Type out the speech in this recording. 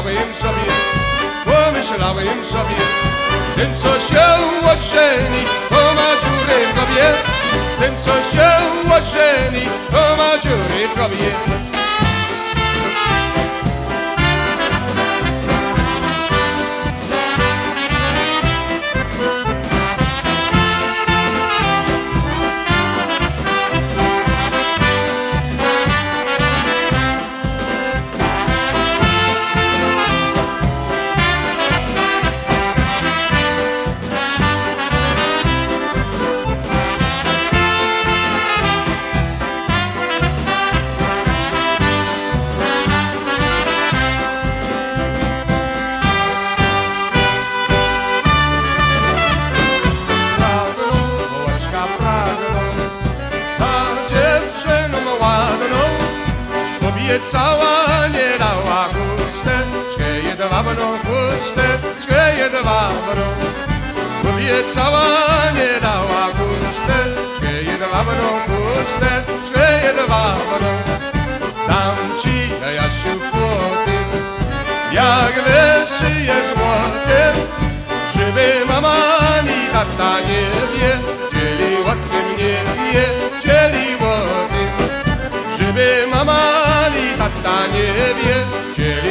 sobie, pomyślałem sobie, ten co się ożeni, to ma dziury w głowie, ten co się obiecała, nie dała chusteczkę jedwabną, chusteczkę jedwabną. Obiecała, nie dała chusteczkę jedwabną, chusteczkę jedwabną. Dam ci, Jasiu, płoty, jak wyszyję złotem, żeby mama ni tata nie wie, tata nie wie, dzieli